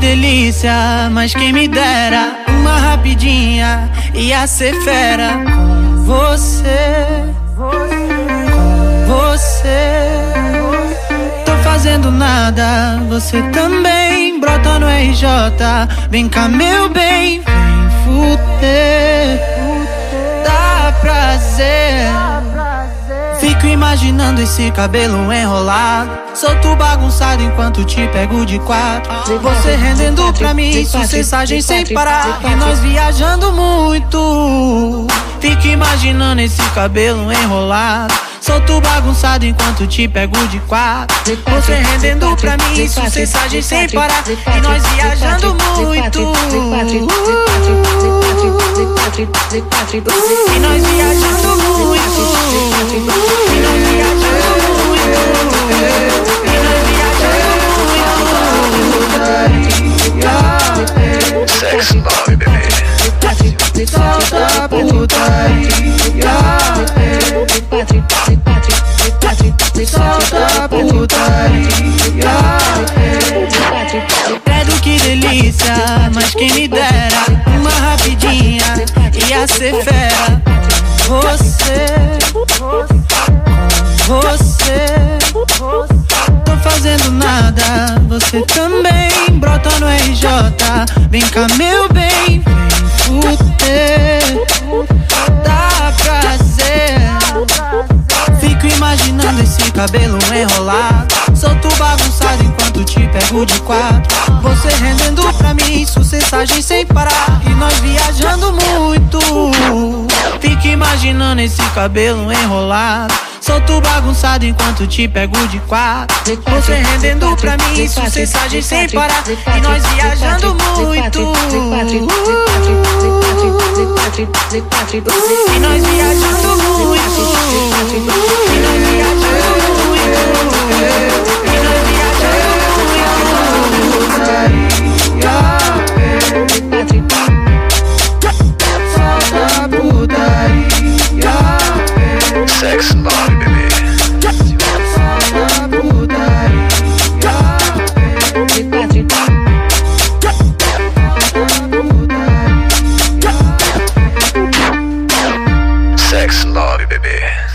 delícia, mas quem me dera uma rapidinha ia ser fera com você. Com você. Tô fazendo nada, você também brota no RJ. Vem cá, meu bem, vem fuder. Dá prazer. Imaginando esse cabelo enrolado. Solto bagunçado enquanto te pego de quatro. Você rendendo pra mim, sucessagem sem parar. E nós viajando muito. Fico imaginando esse cabelo enrolado. Solto bagunçado enquanto te pego de quatro. Você rendendo pra mim, sucessagem sem parar. E nós viajando muito. E nós viajando muito. Sexo nove, bebê. Solta putaria. Solta putaria. Credo que delícia, mas quem me dera uma rapidinha ia ser fera. Você, você, tô fazendo nada. Você também RJ. Vem cá, meu bem, vem fuder. Dá prazer. Fico imaginando esse cabelo enrolado. Solto bagunçado enquanto te pego de quatro. Você rendendo pra mim, sucessagem sem parar. E nós viajando muito. Fico imaginando esse cabelo enrolado. Solto bagunçado enquanto te pego de quatro. Você rendendo pra mim, sucessagem sem parar. E nós viajando muito. E nós viajando Baby.